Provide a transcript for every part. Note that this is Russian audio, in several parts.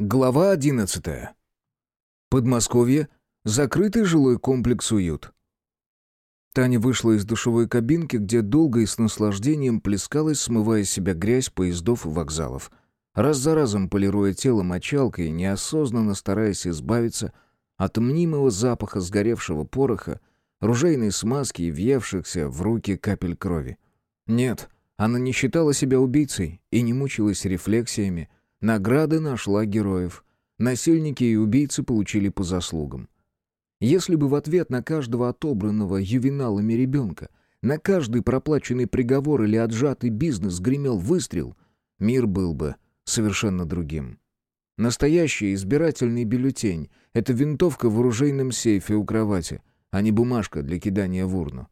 Глава 11. Подмосковье. Закрытый жилой комплекс «Уют». Таня вышла из душевой кабинки, где долго и с наслаждением плескалась, смывая с себя грязь поездов и вокзалов. Раз за разом полируя тело мочалкой, неосознанно стараясь избавиться от мнимого запаха сгоревшего пороха, ружейной смазки и въевшихся в руки капель крови. Нет, она не считала себя убийцей и не мучилась рефлексиями, Награды нашла героев. Насильники и убийцы получили по заслугам. Если бы в ответ на каждого отобранного ювеналами ребенка, на каждый проплаченный приговор или отжатый бизнес гремел выстрел, мир был бы совершенно другим. Настоящий избирательный бюллетень — это винтовка в оружейном сейфе у кровати, а не бумажка для кидания в урну.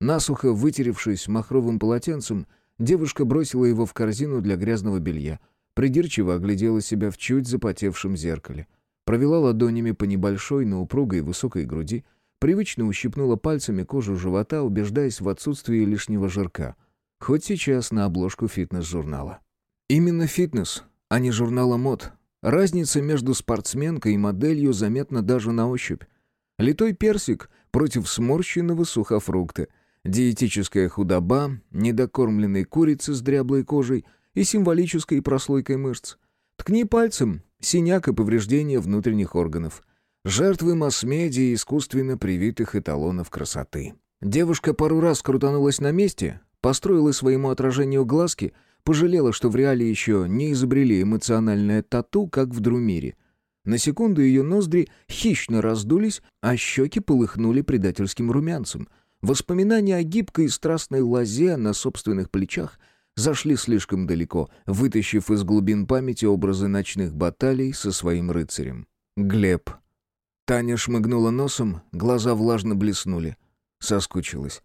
Насухо вытеревшись махровым полотенцем, девушка бросила его в корзину для грязного белья — Придирчиво оглядела себя в чуть запотевшем зеркале. Провела ладонями по небольшой, но упругой высокой груди, привычно ущипнула пальцами кожу живота, убеждаясь в отсутствии лишнего жирка. Хоть сейчас на обложку фитнес-журнала. Именно фитнес, а не журнала мод. Разница между спортсменкой и моделью заметна даже на ощупь. Литой персик против сморщенного сухофрукта. Диетическая худоба, недокормленной курицы с дряблой кожей — и символической прослойкой мышц. Ткни пальцем, синяк и повреждение внутренних органов. Жертвы масс-медиа искусственно привитых эталонов красоты. Девушка пару раз крутанулась на месте, построила своему отражению глазки, пожалела, что в реале еще не изобрели эмоциональное тату, как в Друмире. На секунду ее ноздри хищно раздулись, а щеки полыхнули предательским румянцем. Воспоминания о гибкой и страстной лозе на собственных плечах — зашли слишком далеко, вытащив из глубин памяти образы ночных баталий со своим рыцарем. Глеб. Таня шмыгнула носом, глаза влажно блеснули. Соскучилась.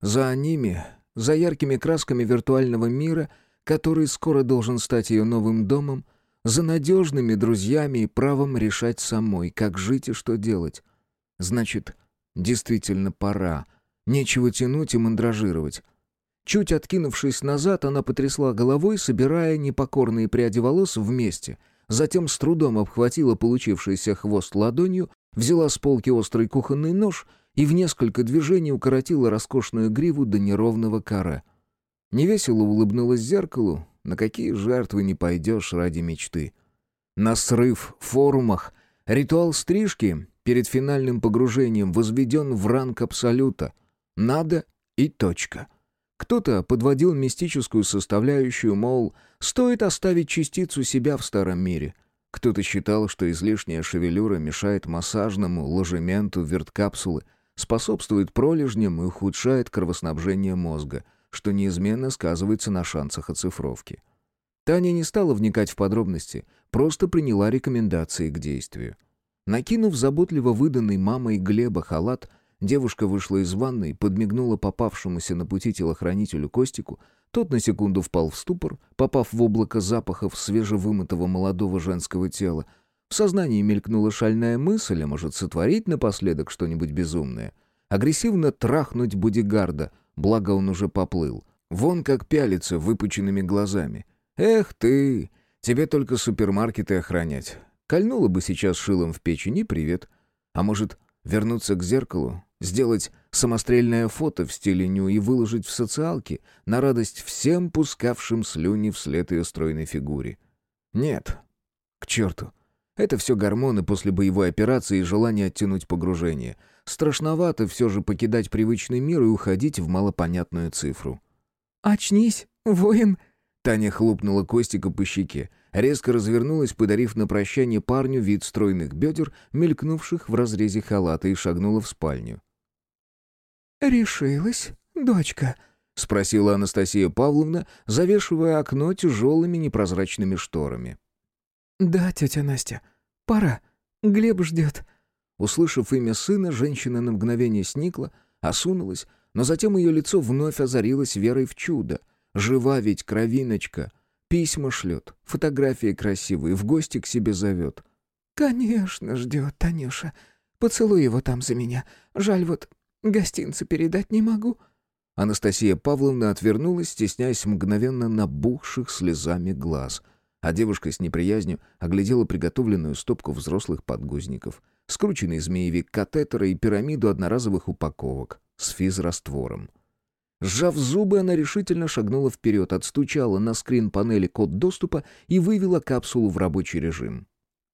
За ними, за яркими красками виртуального мира, который скоро должен стать ее новым домом, за надежными друзьями и правом решать самой, как жить и что делать. Значит, действительно пора. Нечего тянуть и мандражировать. Чуть откинувшись назад, она потрясла головой, собирая непокорные пряди волос вместе. Затем с трудом обхватила получившийся хвост ладонью, взяла с полки острый кухонный нож и в несколько движений укоротила роскошную гриву до неровного кара. Невесело улыбнулась зеркалу, на какие жертвы не пойдешь ради мечты. На срыв в форумах ритуал стрижки перед финальным погружением возведен в ранг абсолюта. Надо и точка. Кто-то подводил мистическую составляющую, мол, стоит оставить частицу себя в старом мире. Кто-то считал, что излишняя шевелюра мешает массажному ложементу верткапсулы, способствует пролежням и ухудшает кровоснабжение мозга, что неизменно сказывается на шансах оцифровки. Таня не стала вникать в подробности, просто приняла рекомендации к действию. Накинув заботливо выданный мамой Глеба халат, Девушка вышла из ванной, подмигнула попавшемуся на пути телохранителю Костику. Тот на секунду впал в ступор, попав в облако запахов свежевымытого молодого женского тела. В сознании мелькнула шальная мысль, а может сотворить напоследок что-нибудь безумное. Агрессивно трахнуть бодигарда, благо он уже поплыл. Вон как пялится выпученными глазами. «Эх ты! Тебе только супермаркеты охранять. Кольнула бы сейчас шилом в печени, привет. А может, вернуться к зеркалу, Сделать самострельное фото в стиле ню и выложить в социалке на радость всем пускавшим слюни вслед ее стройной фигуре. Нет. К черту. Это все гормоны после боевой операции и желание оттянуть погружение. Страшновато все же покидать привычный мир и уходить в малопонятную цифру. «Очнись, воин!» Таня хлопнула Костика по щеке, резко развернулась, подарив на прощание парню вид стройных бедер, мелькнувших в разрезе халата, и шагнула в спальню. «Решилась, дочка?» — спросила Анастасия Павловна, завешивая окно тяжелыми непрозрачными шторами. «Да, тетя Настя, пора. Глеб ждет». Услышав имя сына, женщина на мгновение сникла, осунулась, но затем ее лицо вновь озарилось верой в чудо. Жива ведь кровиночка. Письма шлет, фотографии красивые, в гости к себе зовет. «Конечно ждет, Танюша. Поцелуй его там за меня. Жаль вот, Гостинцы передать не могу». Анастасия Павловна отвернулась, стесняясь мгновенно набухших слезами глаз. а девушка с неприязнью оглядела приготовленную стопку взрослых подгузников, скрученный змеевик катетера и пирамиду одноразовых упаковок с физраствором. Сжав зубы, она решительно шагнула вперед, отстучала на скрин-панели код доступа и вывела капсулу в рабочий режим.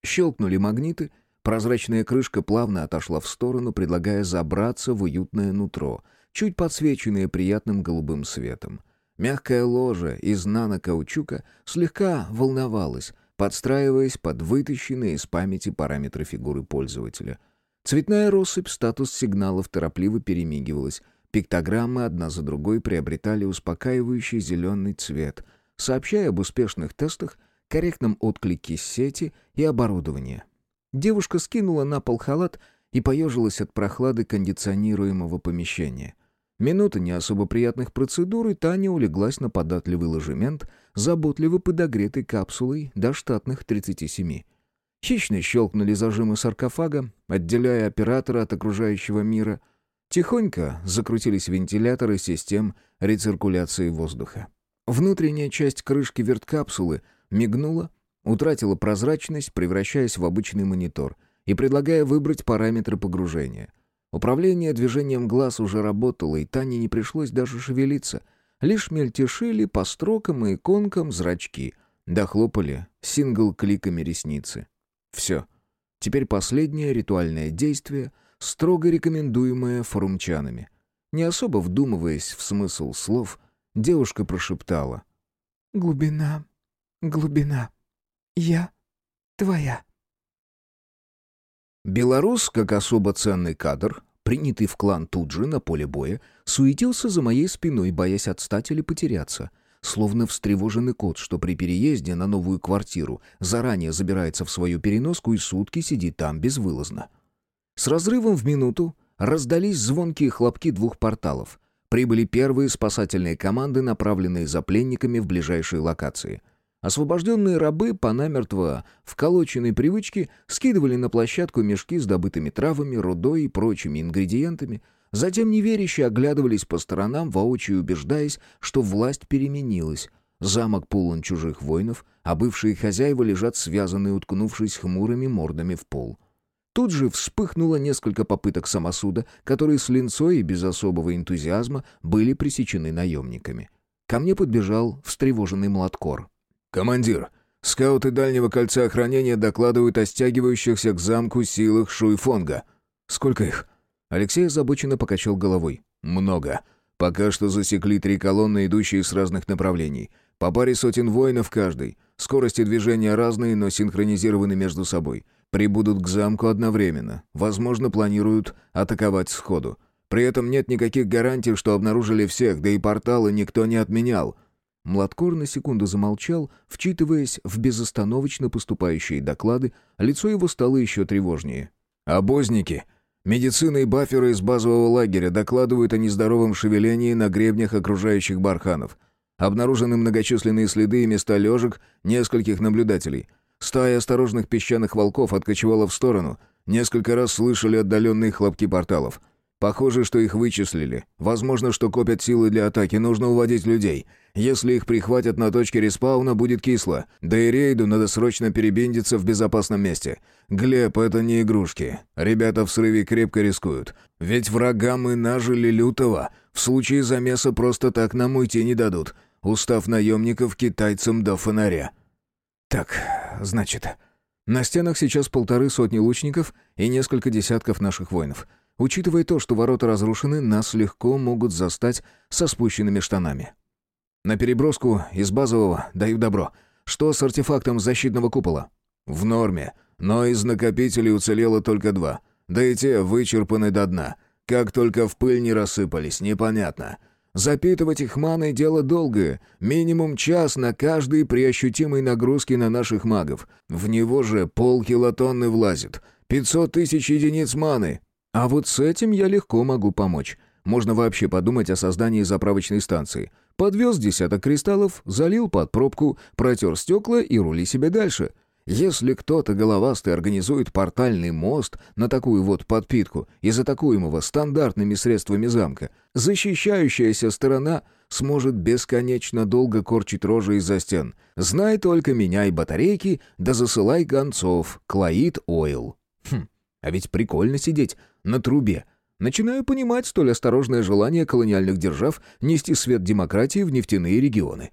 Щелкнули магниты, прозрачная крышка плавно отошла в сторону, предлагая забраться в уютное нутро, чуть подсвеченное приятным голубым светом. Мягкое ложе из нанокаучука слегка волновалось, подстраиваясь под вытащенные из памяти параметры фигуры пользователя. Цветная россыпь статус сигналов торопливо перемигивалась, Пиктограммы одна за другой приобретали успокаивающий зеленый цвет, сообщая об успешных тестах, корректном отклике сети и оборудования. Девушка скинула на пол халат и поежилась от прохлады кондиционируемого помещения. Минута не особо приятных процедур, и Таня улеглась на податливый ложемент, заботливо подогретой капсулой до штатных 37. Хищно щелкнули зажимы саркофага, отделяя оператора от окружающего мира — Тихонько закрутились вентиляторы систем рециркуляции воздуха. Внутренняя часть крышки верткапсулы мигнула, утратила прозрачность, превращаясь в обычный монитор и предлагая выбрать параметры погружения. Управление движением глаз уже работало, и Тане не пришлось даже шевелиться. Лишь мельтешили по строкам и иконкам зрачки, дохлопали сингл-кликами ресницы. Все. Теперь последнее ритуальное действие — строго рекомендуемое форумчанами. Не особо вдумываясь в смысл слов, девушка прошептала. «Глубина, глубина, я твоя». Белорус, как особо ценный кадр, принятый в клан тут же на поле боя, суетился за моей спиной, боясь отстать или потеряться, словно встревоженный кот, что при переезде на новую квартиру заранее забирается в свою переноску и сутки сидит там безвылазно. С разрывом в минуту раздались звонкие хлопки двух порталов. Прибыли первые спасательные команды, направленные за пленниками в ближайшие локации. Освобожденные рабы по намертво вколоченной привычке скидывали на площадку мешки с добытыми травами, рудой и прочими ингредиентами, затем неверяще оглядывались по сторонам, воочию убеждаясь, что власть переменилась. Замок полон чужих воинов, а бывшие хозяева лежат связанные, уткнувшись хмурыми мордами в пол. Тут же вспыхнуло несколько попыток самосуда, которые с линцой и без особого энтузиазма были пресечены наемниками. Ко мне подбежал встревоженный младкор. «Командир, скауты дальнего кольца охранения докладывают о стягивающихся к замку силах Шуйфонга. Сколько их?» Алексей озабоченно покачал головой. «Много. Пока что засекли три колонны, идущие с разных направлений. По паре сотен воинов каждый. Скорости движения разные, но синхронизированы между собой. Прибудут к замку одновременно. Возможно, планируют атаковать сходу. При этом нет никаких гарантий, что обнаружили всех, да и порталы никто не отменял. Младкор на секунду замолчал, вчитываясь в безостановочно поступающие доклады, лицо его стало еще тревожнее. «Обозники!» Медицина и баферы из базового лагеря докладывают о нездоровом шевелении на гребнях окружающих барханов. Обнаружены многочисленные следы и места лежек нескольких наблюдателей – Стая осторожных песчаных волков откочевала в сторону. Несколько раз слышали отдаленные хлопки порталов. Похоже, что их вычислили. Возможно, что копят силы для атаки, нужно уводить людей. Если их прихватят на точке респауна, будет кисло. Да и рейду надо срочно перебиндиться в безопасном месте. Глеб, это не игрушки. Ребята в срыве крепко рискуют. Ведь врагам мы нажили лютого. В случае замеса просто так нам уйти не дадут. Устав наемников китайцам до фонаря. Так, значит, на стенах сейчас полторы сотни лучников и несколько десятков наших воинов. Учитывая то, что ворота разрушены, нас легко могут застать со спущенными штанами. На переброску из базового даю добро. Что с артефактом защитного купола? В норме, но из накопителей уцелело только два. Да и те вычерпаны до дна. Как только в пыль не рассыпались, непонятно. Запитывать их маной дело долгое, минимум час на каждой при ощутимой нагрузке на наших магов. В него же полкилотонны влазит, 500 тысяч единиц маны. А вот с этим я легко могу помочь. Можно вообще подумать о создании заправочной станции. Подвез десяток кристаллов, залил под пробку, протер стекла и рули себе дальше. Если кто-то головастый организует портальный мост на такую вот подпитку из атакуемого стандартными средствами замка, защищающаяся сторона сможет бесконечно долго корчить рожи из-за стен. Знай только, меняй батарейки, да засылай гонцов, Клоид Ойл. Хм, а ведь прикольно сидеть на трубе. Начинаю понимать столь осторожное желание колониальных держав нести свет демократии в нефтяные регионы.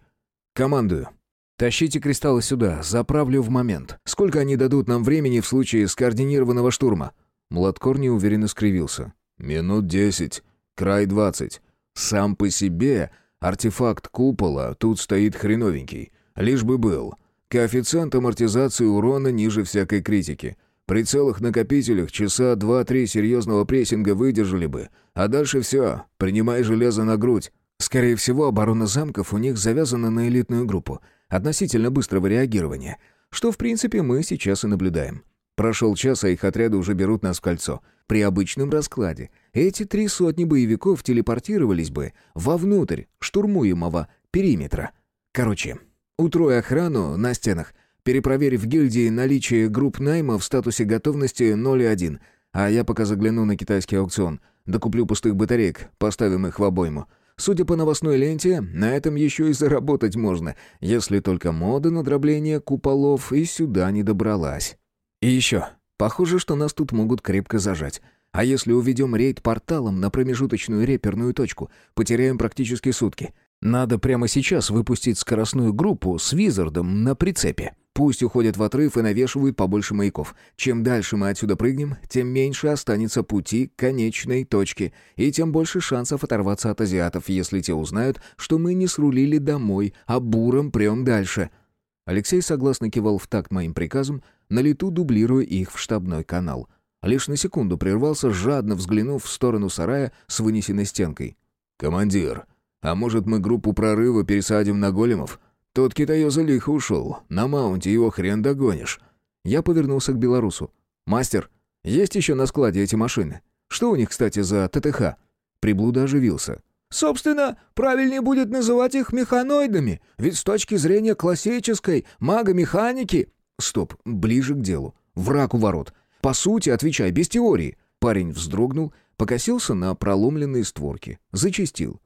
Командую. Тащите кристаллы сюда, заправлю в момент. Сколько они дадут нам времени в случае скоординированного штурма? Младкор неуверенно скривился. Минут десять. Край двадцать. Сам по себе артефакт купола тут стоит хреновенький. Лишь бы был. Коэффициент амортизации урона ниже всякой критики. При целых накопителях часа два-три серьезного прессинга выдержали бы. А дальше все. Принимай железо на грудь. Скорее всего, оборона замков у них завязана на элитную группу. Относительно быстрого реагирования. Что, в принципе, мы сейчас и наблюдаем. Прошел час, а их отряды уже берут нас в кольцо. При обычном раскладе эти три сотни боевиков телепортировались бы вовнутрь штурмуемого периметра. Короче, утрой охрану на стенах, перепроверив в гильдии наличие групп найма в статусе готовности 0,1, а я пока загляну на китайский аукцион, докуплю пустых батареек, поставим их в обойму. Судя по новостной ленте, на этом еще и заработать можно, если только мода на дробление куполов и сюда не добралась. И еще. Похоже, что нас тут могут крепко зажать. А если уведем рейд порталом на промежуточную реперную точку, потеряем практически сутки. Надо прямо сейчас выпустить скоростную группу с Визардом на прицепе. Пусть уходят в отрыв и навешивают побольше маяков. Чем дальше мы отсюда прыгнем, тем меньше останется пути к конечной точке, и тем больше шансов оторваться от азиатов, если те узнают, что мы не срулили домой, а буром прем дальше. Алексей согласно кивал в такт моим приказам, на лету дублируя их в штабной канал. Лишь на секунду прервался, жадно взглянув в сторону сарая с вынесенной стенкой. «Командир, а может мы группу прорыва пересадим на големов? Тот китаёза лихо ушел, на маунте его хрен догонишь». Я повернулся к белорусу. «Мастер, есть еще на складе эти машины? Что у них, кстати, за ТТХ?» Приблуда оживился. Собственно, правильнее будет называть их механоидами, ведь с точки зрения классической магомеханики Стоп, ближе к делу. Враг у ворот. По сути, отвечай, без теории. Парень вздрогнул, покосился на проломленные створки. Зачистил.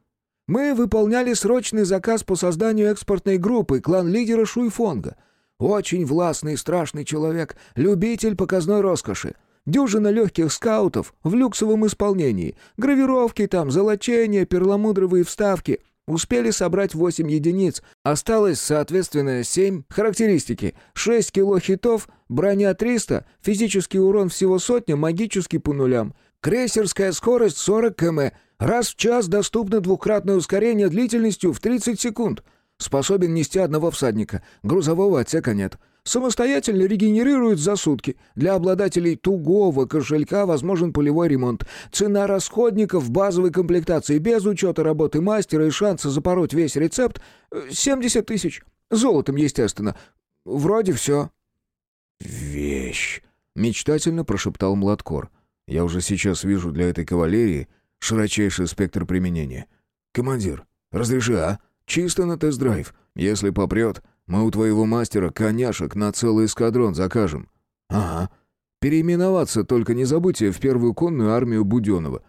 Мы выполняли срочный заказ по созданию экспортной группы клан-лидера Шуйфонга. Очень властный и страшный человек, любитель показной роскоши. Дюжина легких скаутов в люксовом исполнении. Гравировки там, золочения, перламутровые вставки — Успели собрать 8 единиц, осталось, соответственно, 7 характеристики. 6 кило хитов, броня 300, физический урон всего сотня, магический по нулям. Крейсерская скорость 40 км, раз в час доступно двукратное ускорение длительностью в 30 секунд. Способен нести одного всадника, грузового отсека нет. Самостоятельно регенерирует за сутки. Для обладателей тугого кошелька возможен полевой ремонт. Цена расходников в базовой комплектации без учета работы мастера и шанса запороть весь рецепт — 70 тысяч. Золотом, естественно. Вроде все. «Вещь!» — мечтательно прошептал Младкор. «Я уже сейчас вижу для этой кавалерии широчайший спектр применения. Командир, разреши, а? Чисто на тест-драйв. Если попрет, мы у твоего мастера коняшек на целый эскадрон закажем». «Ага. Переименоваться только не забудьте в первую конную армию Буденова.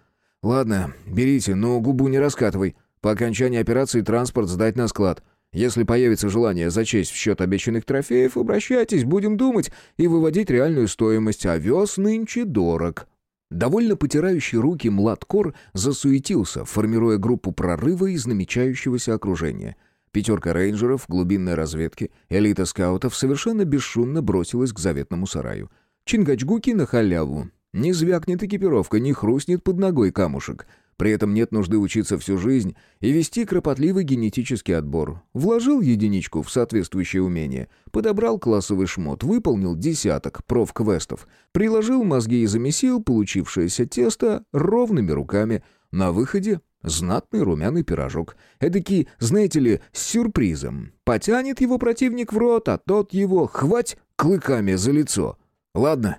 Ладно, берите, но губу не раскатывай. По окончании операции транспорт сдать на склад. Если появится желание зачесть в счет обещанных трофеев, обращайтесь, будем думать и выводить реальную стоимость. Овес нынче дорог». Довольно потирающий руки Младкор засуетился, формируя группу прорыва из намечающегося окружения – Пятерка рейнджеров, глубинной разведки, элита скаутов совершенно бесшумно бросилась к заветному сараю. Чингачгуки на халяву. Не звякнет экипировка, не хрустнет под ногой камушек. При этом нет нужды учиться всю жизнь и вести кропотливый генетический отбор. Вложил единичку в соответствующее умение, подобрал классовый шмот, выполнил десяток проф-квестов, приложил мозги и замесил получившееся тесто ровными руками. На выходе Знатный румяный пирожок. Эдакий, знаете ли, с сюрпризом. Потянет его противник в рот, а тот его хвать клыками за лицо. Ладно,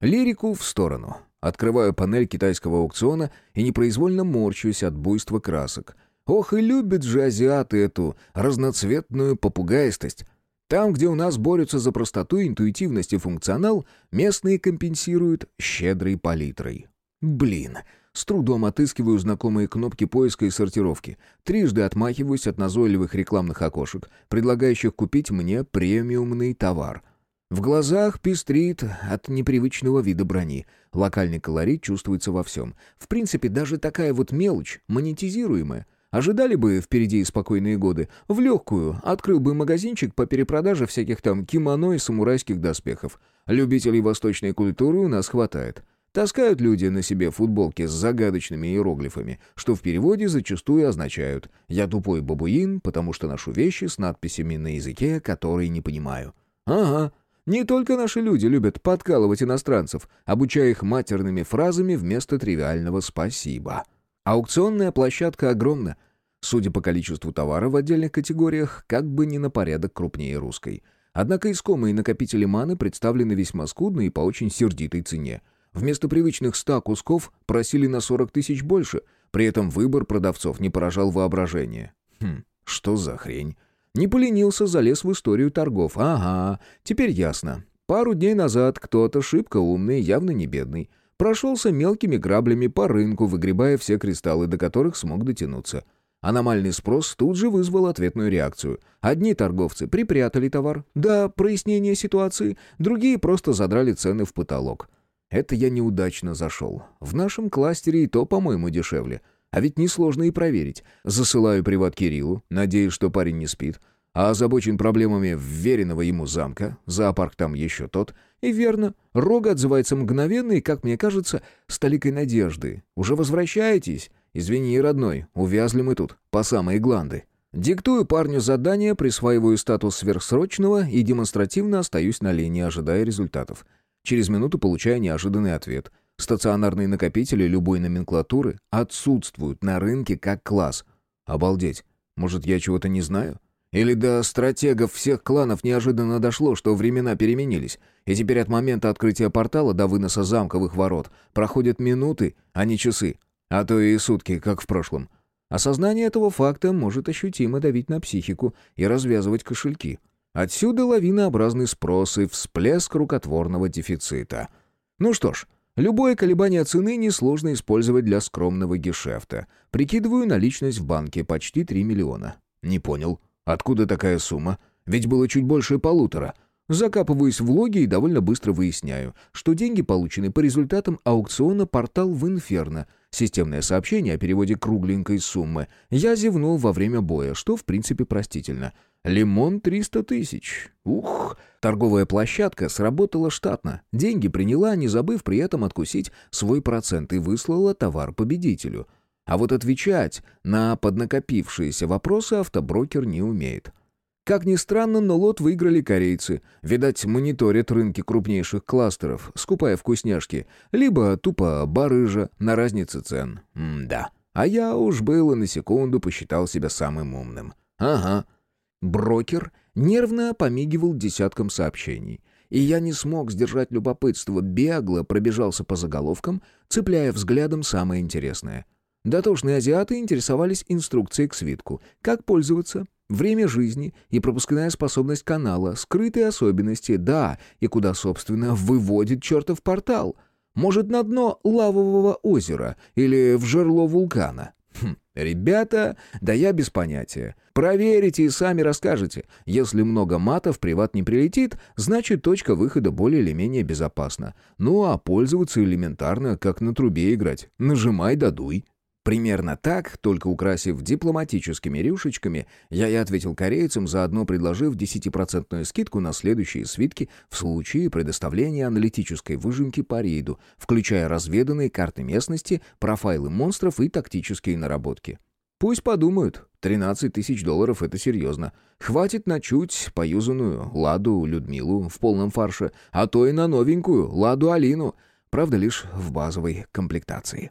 лирику в сторону. Открываю панель китайского аукциона и непроизвольно морщусь от буйства красок. Ох и любят же азиаты эту разноцветную попугаистость. Там, где у нас борются за простоту, интуитивность и функционал, местные компенсируют щедрой палитрой. Блин, С трудом отыскиваю знакомые кнопки поиска и сортировки. Трижды отмахиваюсь от назойливых рекламных окошек, предлагающих купить мне премиумный товар. В глазах пестрит от непривычного вида брони. Локальный колорит чувствуется во всем. В принципе, даже такая вот мелочь, монетизируемая. Ожидали бы впереди спокойные годы. В легкую открыл бы магазинчик по перепродаже всяких там кимоно и самурайских доспехов. Любителей восточной культуры у нас хватает. Таскают люди на себе футболки с загадочными иероглифами, что в переводе зачастую означают «я тупой бабуин, потому что ношу вещи с надписями на языке, который не понимаю». Ага, не только наши люди любят подкалывать иностранцев, обучая их матерными фразами вместо тривиального «спасибо». Аукционная площадка огромна. Судя по количеству товара в отдельных категориях, как бы не на порядок крупнее русской. Однако искомые накопители маны представлены весьма скудно и по очень сердитой цене – Вместо привычных ста кусков просили на 40 тысяч больше, при этом выбор продавцов не поражал воображение. Хм, что за хрень? Не поленился, залез в историю торгов. Ага, теперь ясно. Пару дней назад кто-то, шибко умный, явно не бедный, прошелся мелкими граблями по рынку, выгребая все кристаллы, до которых смог дотянуться. Аномальный спрос тут же вызвал ответную реакцию. Одни торговцы припрятали товар до прояснения ситуации, другие просто задрали цены в потолок. Это я неудачно зашел. В нашем кластере и то, по-моему, дешевле. А ведь несложно и проверить. Засылаю приват Кириллу, надеюсь, что парень не спит. А озабочен проблемами вверенного ему замка, зоопарк там еще тот. И верно, Рога отзывается мгновенно и, как мне кажется, с толикой надежды. «Уже возвращаетесь?» «Извини, родной, увязли мы тут, по самые гланды». Диктую парню задание, присваиваю статус сверхсрочного и демонстративно остаюсь на линии, ожидая результатов. Через минуту получаю неожиданный ответ. Стационарные накопители любой номенклатуры отсутствуют на рынке как класс. Обалдеть. Может, я чего-то не знаю? Или до стратегов всех кланов неожиданно дошло, что времена переменились, и теперь от момента открытия портала до выноса замковых ворот проходят минуты, а не часы, а то и сутки, как в прошлом. Осознание этого факта может ощутимо давить на психику и развязывать кошельки. Отсюда лавинообразный спрос и всплеск рукотворного дефицита. Ну что ж, любое колебание цены несложно использовать для скромного гешефта. Прикидываю наличность в банке почти 3 миллиона. Не понял, откуда такая сумма? Ведь было чуть больше полутора. Закапываюсь в логи и довольно быстро выясняю, что деньги получены по результатам аукциона «Портал в Инферно», Системное сообщение о переводе кругленькой суммы. Я зевнул во время боя, что в принципе простительно. Лимон 300 тысяч. Ух! Торговая площадка сработала штатно. Деньги приняла, не забыв при этом откусить свой процент и выслала товар победителю. А вот отвечать на поднакопившиеся вопросы автоброкер не умеет. Как ни странно, но лот выиграли корейцы. Видать, мониторят рынки крупнейших кластеров, скупая вкусняшки, либо тупо барыжа на разнице цен. М-да. А я уж было на секунду посчитал себя самым умным. Ага. Брокер нервно помигивал десяткам сообщений. И я не смог сдержать любопытство, бегло пробежался по заголовкам, цепляя взглядом самое интересное. Дотошные азиаты интересовались инструкцией к свитку. Как пользоваться, Время жизни и пропускная способность канала, скрытые особенности, да, и куда, собственно, выводит чертов портал. Может, на дно лавового озера или в жерло вулкана. Хм, ребята, да я без понятия. Проверите и сами расскажете. Если много матов приват не прилетит, значит точка выхода более или менее безопасна. Ну а пользоваться элементарно, как на трубе играть. Нажимай да дуй. Примерно так, только украсив дипломатическими рюшечками, я и ответил корейцам, заодно предложив 10% скидку на следующие свитки в случае предоставления аналитической выжимки по рейду, включая разведанные карты местности, профайлы монстров и тактические наработки. Пусть подумают, 13 тысяч долларов — это серьезно. Хватит на чуть поюзанную Ладу Людмилу в полном фарше, а то и на новенькую Ладу Алину, правда, лишь в базовой комплектации.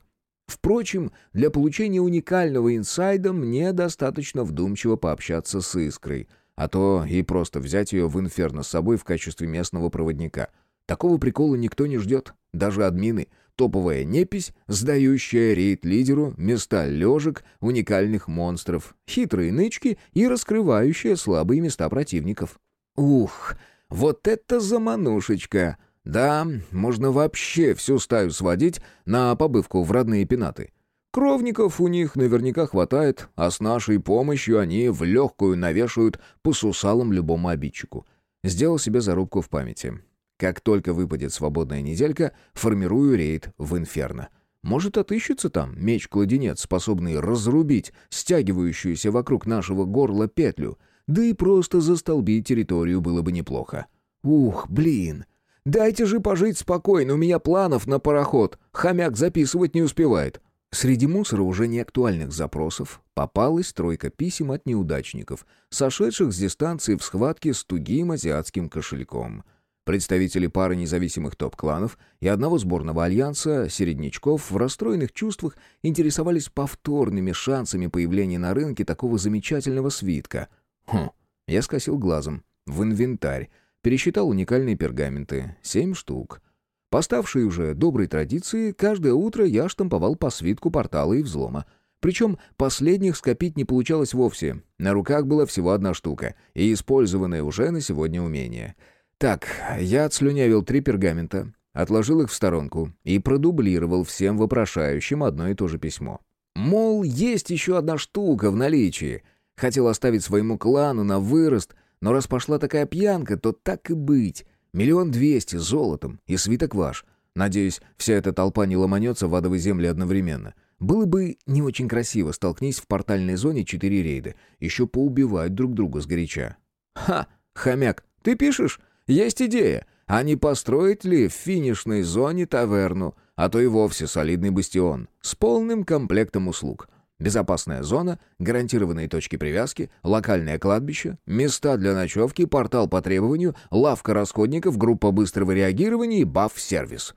Впрочем, для получения уникального инсайда мне достаточно вдумчиво пообщаться с Искрой, а то и просто взять ее в инферно с собой в качестве местного проводника. Такого прикола никто не ждет, даже админы. Топовая непись, сдающая рейд-лидеру места лежек уникальных монстров, хитрые нычки и раскрывающая слабые места противников. Ух, вот это заманушечка! Да, можно вообще всю стаю сводить на побывку в родные пенаты. Кровников у них наверняка хватает, а с нашей помощью они в легкую навешают по сусалам любому обидчику. Сделал себе зарубку в памяти. Как только выпадет свободная неделька, формирую рейд в Инферно. Может, отыщется там меч-кладенец, способный разрубить стягивающуюся вокруг нашего горла петлю, да и просто застолбить территорию было бы неплохо. Ух, блин! Дайте же пожить спокойно, у меня планов на пароход. Хомяк записывать не успевает. Среди мусора уже не актуальных запросов попалась тройка писем от неудачников, сошедших с дистанции в схватке с тугим азиатским кошельком. Представители пары независимых топ-кланов и одного сборного альянса середнячков в расстроенных чувствах интересовались повторными шансами появления на рынке такого замечательного свитка. Хм, я скосил глазом. В инвентарь. Пересчитал уникальные пергаменты. Семь штук. Поставшие уже доброй традиции, каждое утро я штамповал по свитку портала и взлома. Причем последних скопить не получалось вовсе. На руках была всего одна штука, и использованное уже на сегодня умение — так, я отслюнявил три пергамента, отложил их в сторонку и продублировал всем вопрошающим одно и то же письмо. Мол, есть еще одна штука в наличии. Хотел оставить своему клану на вырост, но раз пошла такая пьянка, то так и быть. Миллион двести золотом и свиток ваш. Надеюсь, вся эта толпа не ломанется в адовой земле одновременно. Было бы не очень красиво, столкнись в портальной зоне четыре рейда. Еще поубивать друг друга сгоряча. «Ха! Хомяк, ты пишешь?» Есть идея, а не построить ли в финишной зоне таверну, а то и вовсе солидный бастион с полным комплектом услуг. Безопасная зона, гарантированные точки привязки, локальное кладбище, места для ночевки, портал по требованию, лавка расходников, группа быстрого реагирования и баф-сервис.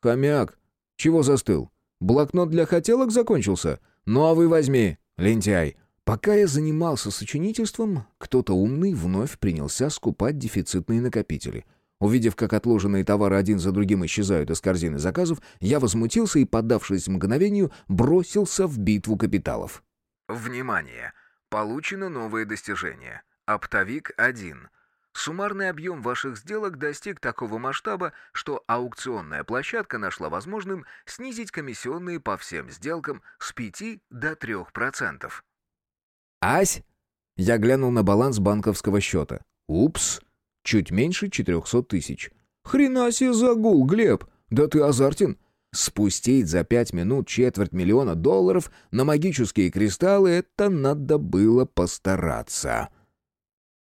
Хомяк, чего застыл? Блокнот для хотелок закончился? Ну а вы возьми, лентяй. Пока я занимался сочинительством, кто-то умный вновь принялся скупать дефицитные накопители. Увидев, как отложенные товары один за другим исчезают из корзины заказов, я возмутился и, поддавшись мгновению, бросился в битву капиталов. Внимание! Получено новое достижение. Оптовик-1. Суммарный объем ваших сделок достиг такого масштаба, что аукционная площадка нашла возможным снизить комиссионные по всем сделкам с 5 до 3%. «Ась?» Я глянул на баланс банковского счета. «Упс, чуть меньше 400 тысяч». «Хрена себе загул, Глеб! Да ты азартен!» Спустить за пять минут четверть миллиона долларов на магические кристаллы — это надо было постараться.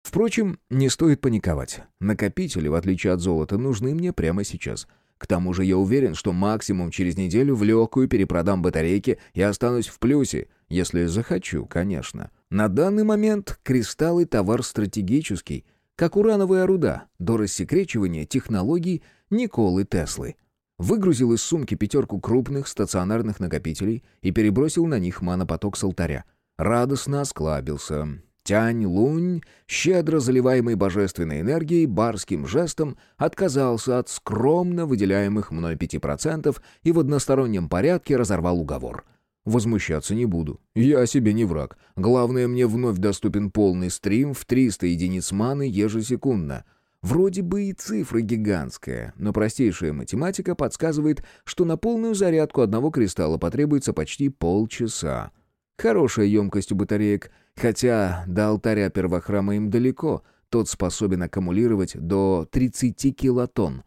Впрочем, не стоит паниковать. Накопители, в отличие от золота, нужны мне прямо сейчас. К тому же я уверен, что максимум через неделю в легкую перепродам батарейки и останусь в плюсе, если захочу, конечно. На данный момент кристаллы — товар стратегический, как урановая руда до рассекречивания технологий Николы Теслы. Выгрузил из сумки пятерку крупных стационарных накопителей и перебросил на них манопоток с алтаря. Радостно осклабился. Тянь-лунь, щедро заливаемый божественной энергией, барским жестом отказался от скромно выделяемых мной 5% и в одностороннем порядке разорвал уговор — Возмущаться не буду. Я себе не враг. Главное, мне вновь доступен полный стрим в 300 единиц маны ежесекундно. Вроде бы и цифра гигантская, но простейшая математика подсказывает, что на полную зарядку одного кристалла потребуется почти полчаса. Хорошая емкость у батареек, хотя до алтаря первохрама им далеко, тот способен аккумулировать до 30 килотонн.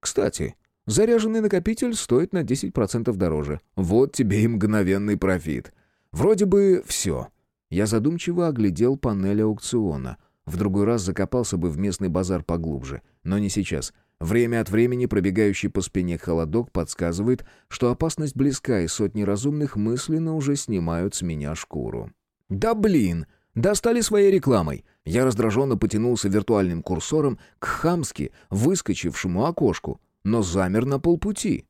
Кстати, Заряженный накопитель стоит на 10% дороже. Вот тебе и мгновенный профит. Вроде бы все. Я задумчиво оглядел панель аукциона. В другой раз закопался бы в местный базар поглубже. Но не сейчас. Время от времени пробегающий по спине холодок подсказывает, что опасность близка, и сотни разумных мысленно уже снимают с меня шкуру. «Да блин! Достали своей рекламой!» Я раздраженно потянулся виртуальным курсором к хамски выскочившему окошку но замер на полпути.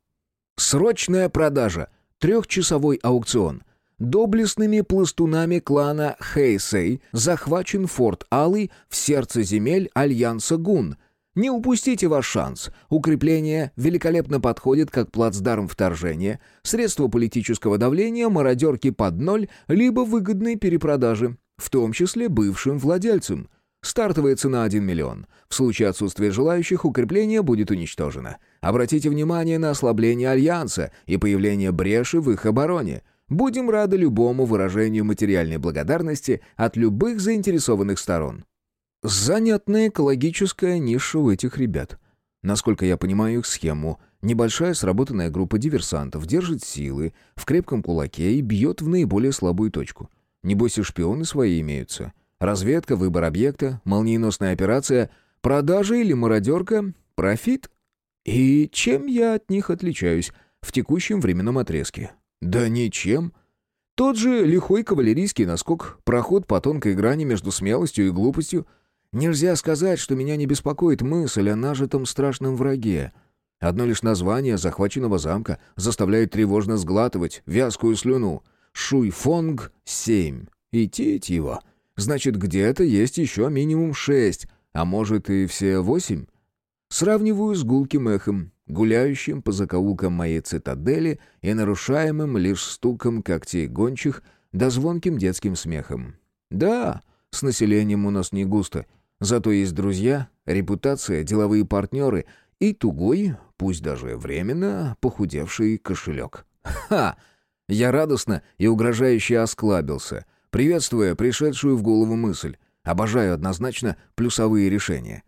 Срочная продажа. Трехчасовой аукцион. Доблестными пластунами клана Хейсей захвачен форт Алый в сердце земель Альянса Гун. Не упустите ваш шанс. Укрепление великолепно подходит как плацдарм вторжения, средство политического давления, мародерки под ноль, либо выгодной перепродажи, в том числе бывшим владельцам. Стартовая цена 1 миллион. В случае отсутствия желающих, укрепление будет уничтожено. Обратите внимание на ослабление Альянса и появление бреши в их обороне. Будем рады любому выражению материальной благодарности от любых заинтересованных сторон. Занятная экологическая ниша у этих ребят. Насколько я понимаю их схему, небольшая сработанная группа диверсантов держит силы в крепком кулаке и бьет в наиболее слабую точку. Небось и шпионы свои имеются. Разведка, выбор объекта, молниеносная операция, продажа или мародерка, профит. И чем я от них отличаюсь в текущем временном отрезке? Да ничем. Тот же лихой кавалерийский наскок, проход по тонкой грани между смелостью и глупостью — Нельзя сказать, что меня не беспокоит мысль о нажитом страшном враге. Одно лишь название захваченного замка заставляет тревожно сглатывать вязкую слюну. Шуйфонг-7. И теть его. Значит, где-то есть еще минимум шесть, а может и все восемь. Сравниваю с гулким эхом, гуляющим по закоулкам моей цитадели и нарушаемым лишь стуком когтей гончих да звонким детским смехом. Да, с населением у нас не густо — Зато есть друзья, репутация, деловые партнеры и тугой, пусть даже временно, похудевший кошелек. Ха! Я радостно и угрожающе осклабился, приветствуя пришедшую в голову мысль. Обожаю однозначно плюсовые решения.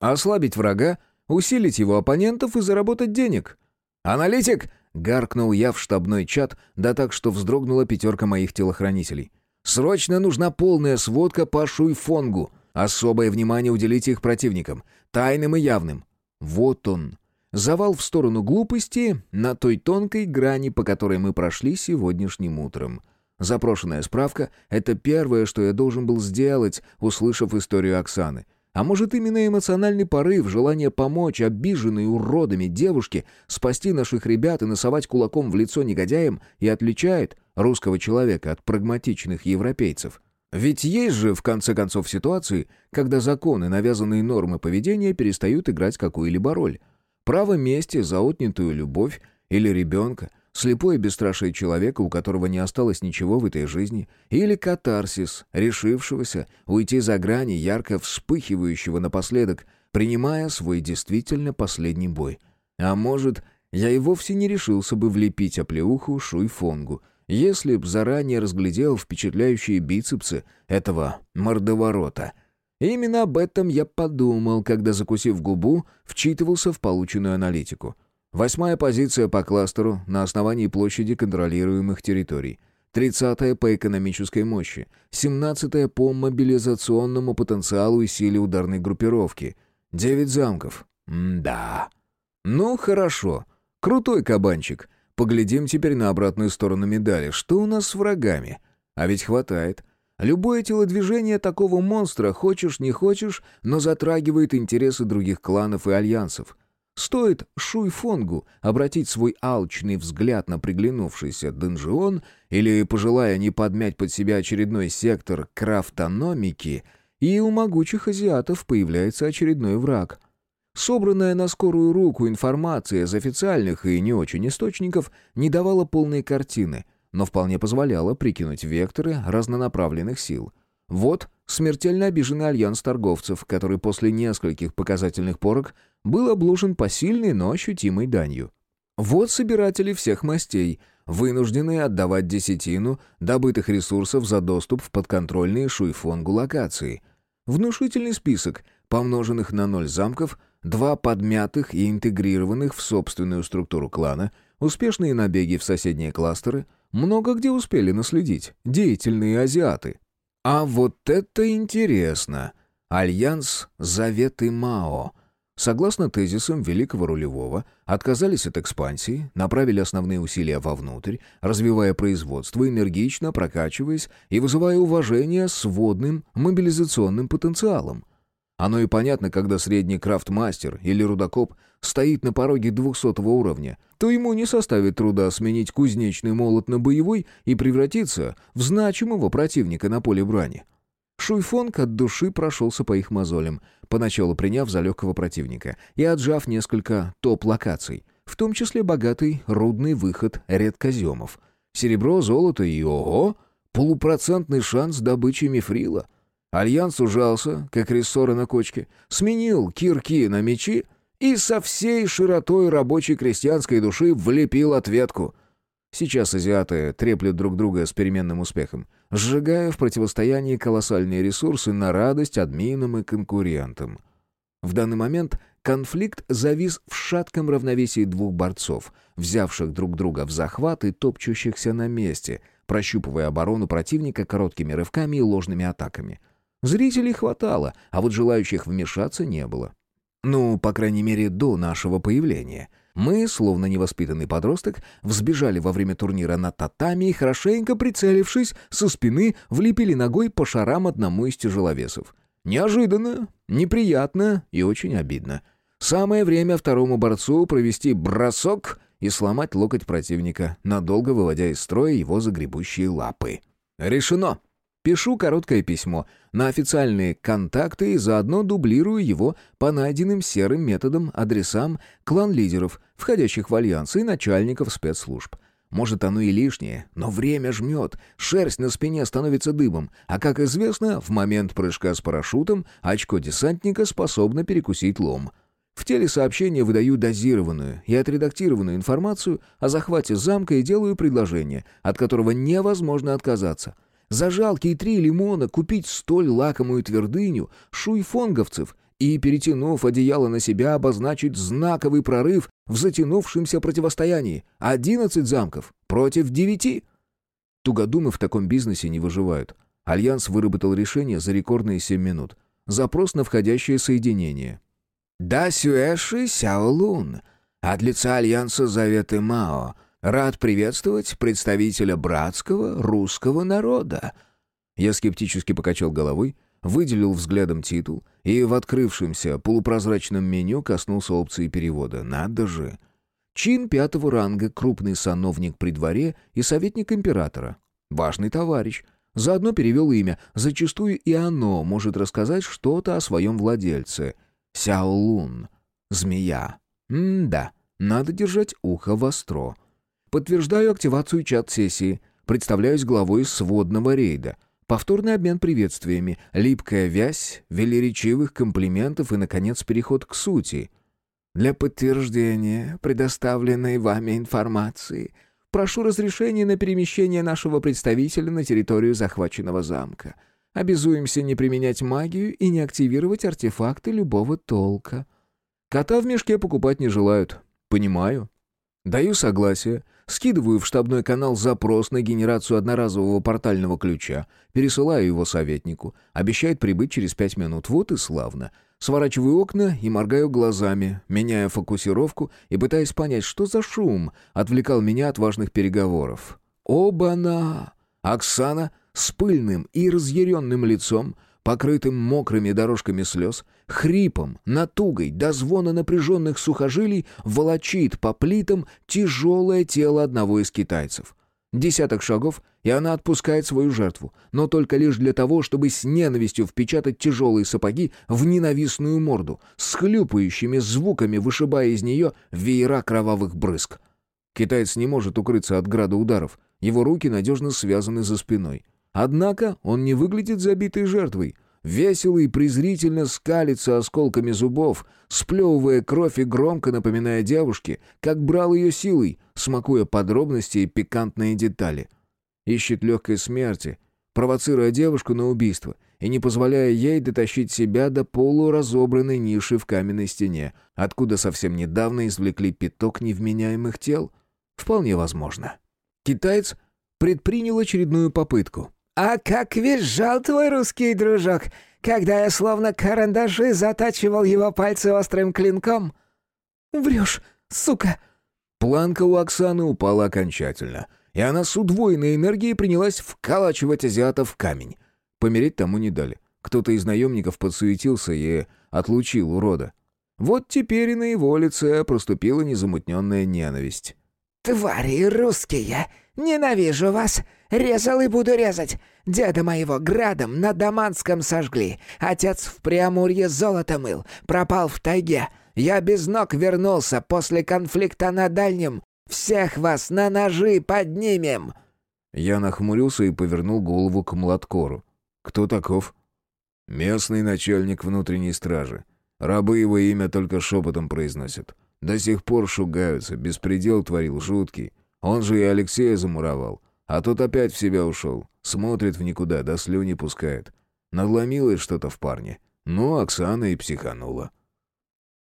Ослабить врага, усилить его оппонентов и заработать денег. «Аналитик!» — гаркнул я в штабной чат, да так, что вздрогнула пятерка моих телохранителей. «Срочно нужна полная сводка по Шуйфонгу. Особое внимание уделите их противникам, тайным и явным. Вот он. Завал в сторону глупости на той тонкой грани, по которой мы прошли сегодняшним утром. Запрошенная справка — это первое, что я должен был сделать, услышав историю Оксаны. А может, именно эмоциональный порыв, желание помочь обиженной уродами девушке, спасти наших ребят и носовать кулаком в лицо негодяям и отличает русского человека от прагматичных европейцев — ведь есть же, в конце концов, ситуации, когда законы, навязанные нормы поведения перестают играть какую-либо роль. Право мести за отнятую любовь или ребенка, слепое бесстрашие человека, у которого не осталось ничего в этой жизни, или катарсис, решившегося уйти за грани, ярко вспыхивающего напоследок, принимая свой действительно последний бой. А может, я и вовсе не решился бы влепить оплеуху Шуйфонгу — если б заранее разглядел впечатляющие бицепсы этого мордоворота. Именно об этом я подумал, когда, закусив губу, вчитывался в полученную аналитику. Восьмая позиция по кластеру на основании площади контролируемых территорий. Тридцатая по экономической мощи. Семнадцатая по мобилизационному потенциалу и силе ударной группировки. Девять замков. М-да. Ну, хорошо. Крутой кабанчик. Поглядим теперь на обратную сторону медали. Что у нас с врагами? А ведь хватает. Любое телодвижение такого монстра, хочешь не хочешь, но затрагивает интересы других кланов и альянсов. Стоит Шуйфонгу обратить свой алчный взгляд на приглянувшийся донжион или, пожелая не подмять под себя очередной сектор крафтономики, и у могучих азиатов появляется очередной враг — Собранная на скорую руку информация из официальных и не очень источников не давала полной картины, но вполне позволяла прикинуть векторы разнонаправленных сил. Вот смертельно обиженный альянс торговцев, который после нескольких показательных порок был обложен посильной, но ощутимой данью. Вот собиратели всех мастей, вынужденные отдавать десятину добытых ресурсов за доступ в подконтрольные Шуйфонгу локации. Внушительный список, помноженных на ноль замков, два подмятых и интегрированных в собственную структуру клана, успешные набеги в соседние кластеры, много где успели наследить, деятельные азиаты. А вот это интересно! Альянс Заветы Мао. Согласно тезисам Великого Рулевого, отказались от экспансии, направили основные усилия вовнутрь, развивая производство, энергично прокачиваясь и вызывая уважение сводным мобилизационным потенциалом. Оно и понятно, когда средний крафтмастер или рудокоп стоит на пороге двухсотого уровня, то ему не составит труда сменить кузнечный молот на боевой и превратиться в значимого противника на поле брани. Шуйфонг от души прошелся по их мозолям, поначалу приняв за легкого противника и отжав несколько топ-локаций, в том числе богатый рудный выход редкоземов. Серебро, золото и, ого, полупроцентный шанс добычи мифрила — Альянс ужался, как рессоры на кочке, сменил кирки на мечи и со всей широтой рабочей крестьянской души влепил ответку. Сейчас азиаты треплют друг друга с переменным успехом, сжигая в противостоянии колоссальные ресурсы на радость админам и конкурентам. В данный момент конфликт завис в шатком равновесии двух борцов, взявших друг друга в захват и топчущихся на месте, прощупывая оборону противника короткими рывками и ложными атаками. Зрителей хватало, а вот желающих вмешаться не было. Ну, по крайней мере, до нашего появления. Мы, словно невоспитанный подросток, взбежали во время турнира на татами и, хорошенько прицелившись, со спины влепили ногой по шарам одному из тяжеловесов. Неожиданно, неприятно и очень обидно. Самое время второму борцу провести бросок и сломать локоть противника, надолго выводя из строя его загребущие лапы. Решено. Пишу короткое письмо на официальные контакты и заодно дублирую его по найденным серым методам адресам клан-лидеров, входящих в альянс и начальников спецслужб. Может, оно и лишнее, но время жмет, шерсть на спине становится дыбом, а, как известно, в момент прыжка с парашютом очко десантника способно перекусить лом. В теле сообщения выдаю дозированную и отредактированную информацию о захвате замка и делаю предложение, от которого невозможно отказаться — за жалкие три лимона купить столь лакомую твердыню шуйфонговцев и, перетянув одеяло на себя, обозначить знаковый прорыв в затянувшемся противостоянии. Одиннадцать замков против девяти. Тугодумы в таком бизнесе не выживают. Альянс выработал решение за рекордные семь минут. Запрос на входящее соединение. «Да, Сюэши Сяолун. От лица Альянса Заветы Мао», Рад приветствовать представителя братского русского народа». Я скептически покачал головой, выделил взглядом титул и в открывшемся полупрозрачном меню коснулся опции перевода. «Надо же!» Чин пятого ранга, крупный сановник при дворе и советник императора. Важный товарищ. Заодно перевел имя. Зачастую и оно может рассказать что-то о своем владельце. Сяо Лун. Змея. М-да, надо держать ухо востро. Подтверждаю активацию чат-сессии. Представляюсь главой сводного рейда. Повторный обмен приветствиями, липкая вязь, велеречивых комплиментов и, наконец, переход к сути. Для подтверждения предоставленной вами информации прошу разрешения на перемещение нашего представителя на территорию захваченного замка. Обязуемся не применять магию и не активировать артефакты любого толка. Кота в мешке покупать не желают. Понимаю. Даю согласие, скидываю в штабной канал запрос на генерацию одноразового портального ключа, пересылаю его советнику, обещает прибыть через пять минут. Вот и славно. Сворачиваю окна и моргаю глазами, меняя фокусировку и пытаясь понять, что за шум отвлекал меня от важных переговоров. Оба-на! Оксана с пыльным и разъяренным лицом — покрытым мокрыми дорожками слез, хрипом, натугой до звона напряженных сухожилий волочит по плитам тяжелое тело одного из китайцев. Десяток шагов, и она отпускает свою жертву, но только лишь для того, чтобы с ненавистью впечатать тяжелые сапоги в ненавистную морду, с хлюпающими звуками вышибая из нее веера кровавых брызг. Китаец не может укрыться от града ударов, его руки надежно связаны за спиной. Однако он не выглядит забитой жертвой. Весело и презрительно скалится осколками зубов, сплевывая кровь и громко напоминая девушке, как брал ее силой, смакуя подробности и пикантные детали. Ищет легкой смерти, провоцируя девушку на убийство и не позволяя ей дотащить себя до полуразобранной ниши в каменной стене, откуда совсем недавно извлекли пяток невменяемых тел. Вполне возможно. Китаец предпринял очередную попытку — «А как визжал твой русский дружок, когда я словно карандаши затачивал его пальцы острым клинком?» «Врешь, сука!» Планка у Оксаны упала окончательно, и она с удвоенной энергией принялась вколачивать азиата в камень. Помереть тому не дали. Кто-то из наемников подсуетился и отлучил урода. Вот теперь и на его лице проступила незамутненная ненависть. «Твари русские! Ненавижу вас! Резал и буду резать! Деда моего градом на Даманском сожгли! Отец в Преамурье золото мыл, пропал в тайге! Я без ног вернулся после конфликта на Дальнем! Всех вас на ножи поднимем!» Я нахмурился и повернул голову к Младкору. «Кто таков?» «Местный начальник внутренней стражи. Рабы его имя только шепотом произносят. До сих пор шугаются, беспредел творил жуткий. Он же и Алексея замуровал. А тот опять в себя ушел. Смотрит в никуда, да слюни пускает. Надломилось что-то в парне. Ну, Оксана и психанула.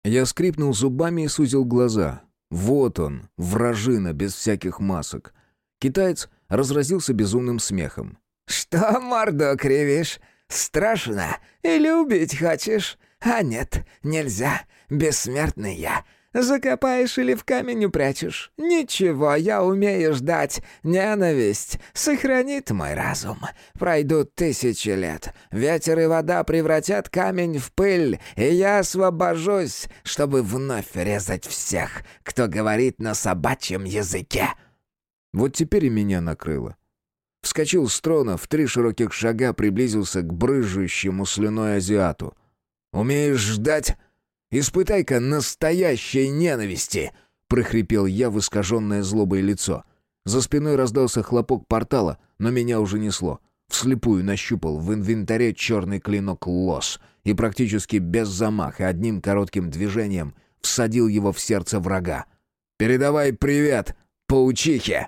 Я скрипнул зубами и сузил глаза. Вот он, вражина, без всяких масок. Китаец разразился безумным смехом. «Что морду кривишь? Страшно? Или убить хочешь? А нет, нельзя. Бессмертный я. Закопаешь или в камень упрячешь? Ничего, я умею ждать. Ненависть сохранит мой разум. Пройдут тысячи лет. Ветер и вода превратят камень в пыль, и я освобожусь, чтобы вновь резать всех, кто говорит на собачьем языке». Вот теперь и меня накрыло. Вскочил с трона, в три широких шага приблизился к брызжущему слюной азиату. «Умеешь ждать?» Испытай-ка настоящей ненависти!» — прохрипел я в искаженное злобой лицо. За спиной раздался хлопок портала, но меня уже несло. Вслепую нащупал в инвентаре черный клинок лос и практически без замаха одним коротким движением всадил его в сердце врага. «Передавай привет, паучихе!»